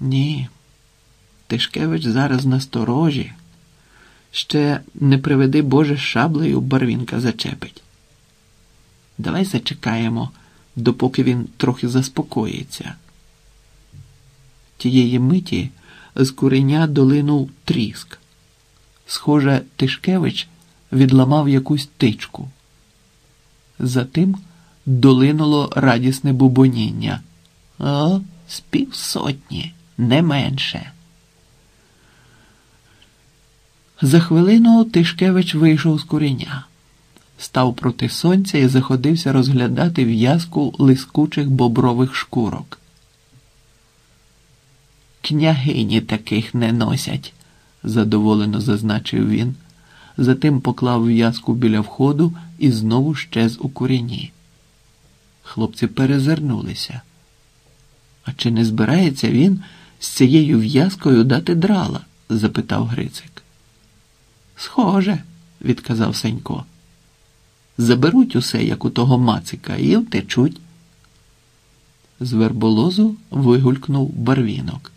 Ні. Тишкевич зараз насторожі. Ще не приведи Боже шаблею барвінка зачепить. Давай зачекаємо, допоки він трохи заспокоїться. Тієї миті з куреня долинув тріск. Схоже, Тишкевич відламав якусь тичку. Затим долинуло радісне бубоніння. О, з півсотні, не менше. За хвилину Тишкевич вийшов з куреня, став проти сонця і заходився розглядати в'язку лискучих бобрових шкурок. Княгині таких не носять, задоволено зазначив він, затим поклав в'язку біля входу і знову щез у курені. Хлопці перезирнулися. А чи не збирається він з цією в'язкою дати драла? запитав Грицик. Схоже, відказав Сенько. Заберуть усе, як у того мацика, і втечуть. З верболозу вигулькнув барвінок.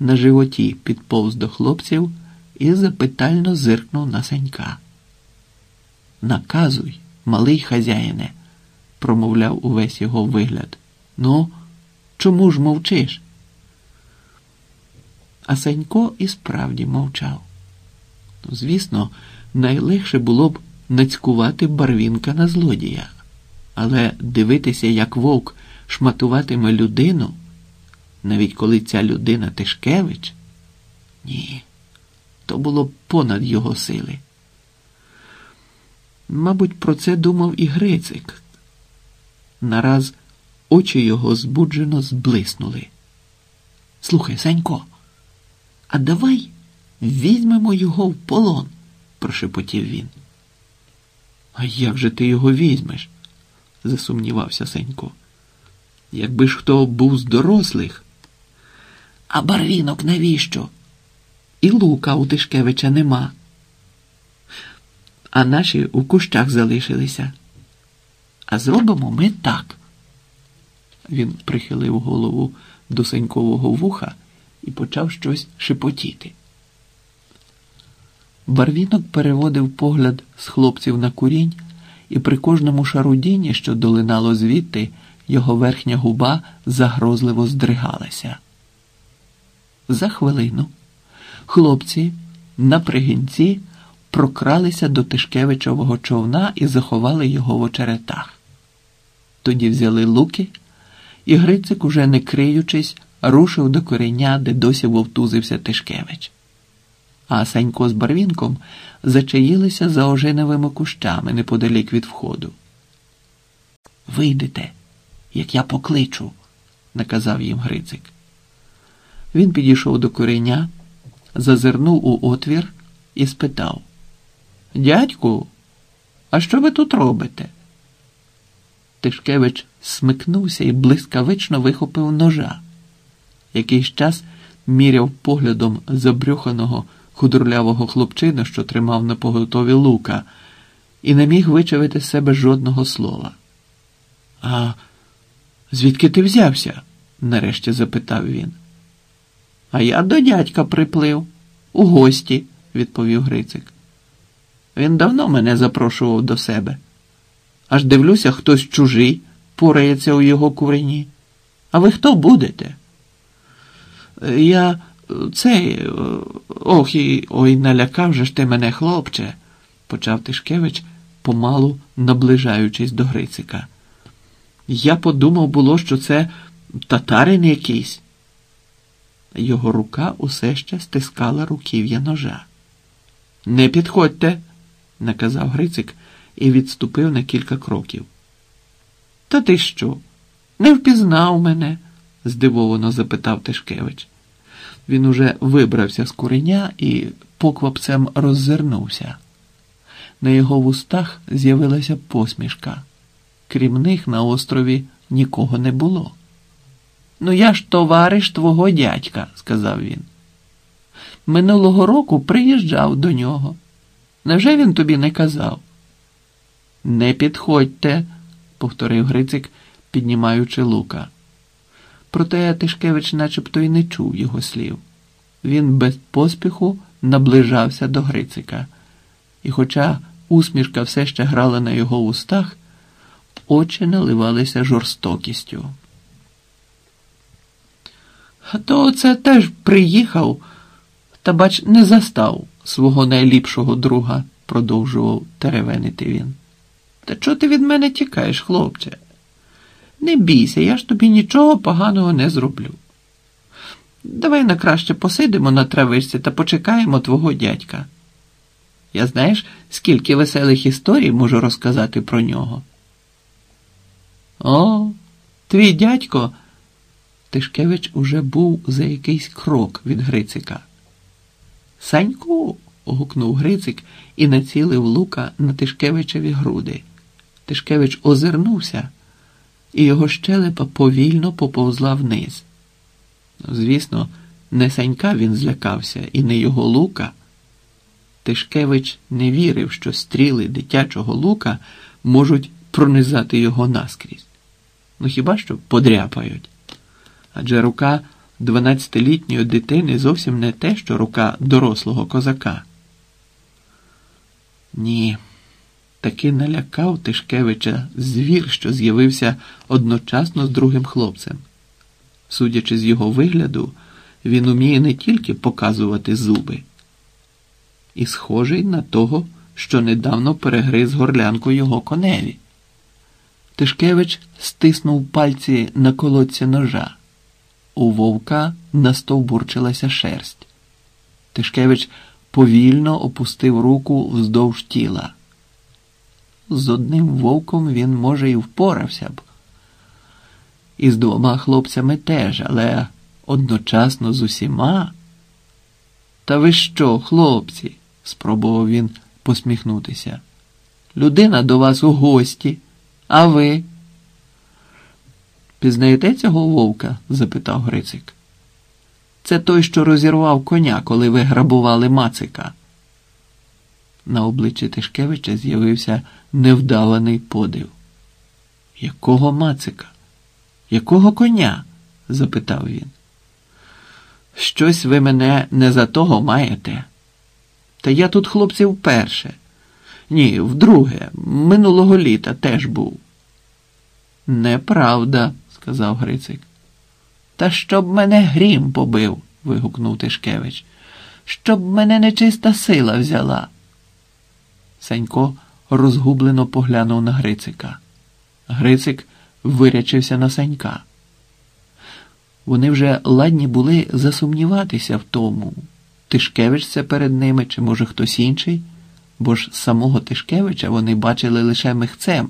На животі підповз до хлопців і запитально зиркнув на Санька. Наказуй, малий хазяїне, промовляв увесь його вигляд. Ну, чому ж мовчиш? А Санько і справді мовчав. Звісно, найлегше було б нацькувати барвінка на злодія, але дивитися, як вовк шматуватиме людину, навіть коли ця людина Тишкевич, ні, то було б понад його сили. Мабуть, про це думав і Грицик. Нараз очі його збуджено зблиснули. Слухай, Санько, а давай візьмемо його в полон, прошепотів він. А як же ти його візьмеш? засумнівався Сенько. Якби ж хто був з дорослих. А барвінок навіщо? І лука у Тишкевича нема. А наші у кущах залишилися. А зробимо ми так. Він прихилив голову до Сенькового вуха і почав щось шепотіти. Барвінок переводив погляд з хлопців на курінь, і при кожному шарудінні, що долинало звідти, його верхня губа загрозливо здригалася. За хвилину хлопці на пригінці прокралися до Тишкевичового човна і заховали його в очеретах. Тоді взяли луки, і Грицик, уже не криючись, рушив до кореня, де досі вовтузився Тишкевич а Санько з Барвінком зачаїлися за ожиневими кущами неподалік від входу. Вийдете, як я покличу, наказав їм Грицик. Він підійшов до кореня, зазирнув у отвір і спитав Дядьку, а що ви тут робите? Тишкевич смикнувся і блискавично вихопив ножа. Якийсь час міряв поглядом забрюханого худорлявого хлопчина, що тримав на поготові лука, і не міг вичавити з себе жодного слова. А звідки ти взявся? нарешті запитав він. А я до дядька приплив, у гості, відповів Грицик. Він давно мене запрошував до себе. Аж дивлюся, хтось чужий порається у його курені. А ви хто будете? Я цей. Ох і ой, налякав же ж ти мене, хлопче, почав Тишкевич, помалу наближаючись до Грицика. Я подумав було, що це татарин якийсь. Його рука усе ще стискала руків'я ножа. Не підходьте, наказав Грицик і відступив на кілька кроків. Та ти що? Не впізнав мене? здивовано запитав Тишкевич. Він уже вибрався з куреня і поквапцем роззирнувся. На його вустах з'явилася посмішка. Крім них на острові нікого не було. Ну, я ж товариш твого дядька, сказав він. Минулого року приїжджав до нього. Невже він тобі не казав? Не підходьте, повторив Грицик, піднімаючи лука. Проте Тишкевич начебто й не чув його слів. Він без поспіху наближався до Грицика, і, хоча усмішка все ще грала на його устах, очі наливалися жорстокістю. А то це теж приїхав, та, бач, не застав свого найліпшого друга, продовжував теревенити він. Та чого ти від мене тікаєш, хлопче? Не бійся, я ж тобі нічого поганого не зроблю. Давай на краще посидимо на травичці та почекаємо твого дядька. Я знаєш, скільки веселих історій можу розказати про нього. О, твій дядько. Тишкевич уже був за якийсь крок від Грицика. Саньку. гукнув Грицик і націлив лука на Тишкевичеві груди. Тишкевич озирнувся, і його щелепа повільно поповзла вниз. Звісно, не Санька він злякався, і не його лука. Тишкевич не вірив, що стріли дитячого лука можуть пронизати його наскрізь. Ну хіба що подряпають? Адже рука дванадцятилітньої дитини зовсім не те, що рука дорослого козака. Ні, таки налякав Тишкевича звір, що з'явився одночасно з другим хлопцем. Судячи з його вигляду, він уміє не тільки показувати зуби, і схожий на того, що недавно перегриз горлянку його коневі. Тишкевич стиснув пальці на колодці ножа. У вовка настовбурчилася шерсть. Тишкевич повільно опустив руку вздовж тіла. З одним вовком він, може, і впорався б. І з двома хлопцями теж, але одночасно з усіма. Та ви що, хлопці? спробував він посміхнутися. Людина до вас у гості, а ви? Пізнаєте цього вовка? запитав Грицик. Це той, що розірвав коня, коли ви грабували Мацика. На обличчі Тишкевича з'явився невдаваний подив. Якого Мацика? Якого коня? запитав він. Щось ви мене не за того маєте. Та я тут, хлопці, вперше. Ні, вдруге, минулого літа теж був. Неправда, сказав Грицик. Та щоб мене грім побив, вигукнув Тишкевич. Щоб мене нечиста сила взяла. Сенько розгублено поглянув на Грицика. Грицик вирячився на Санька. Вони вже ладні були засумніватися в тому, Тишкевич це перед ними, чи може хтось інший, бо ж самого Тишкевича вони бачили лише михцем.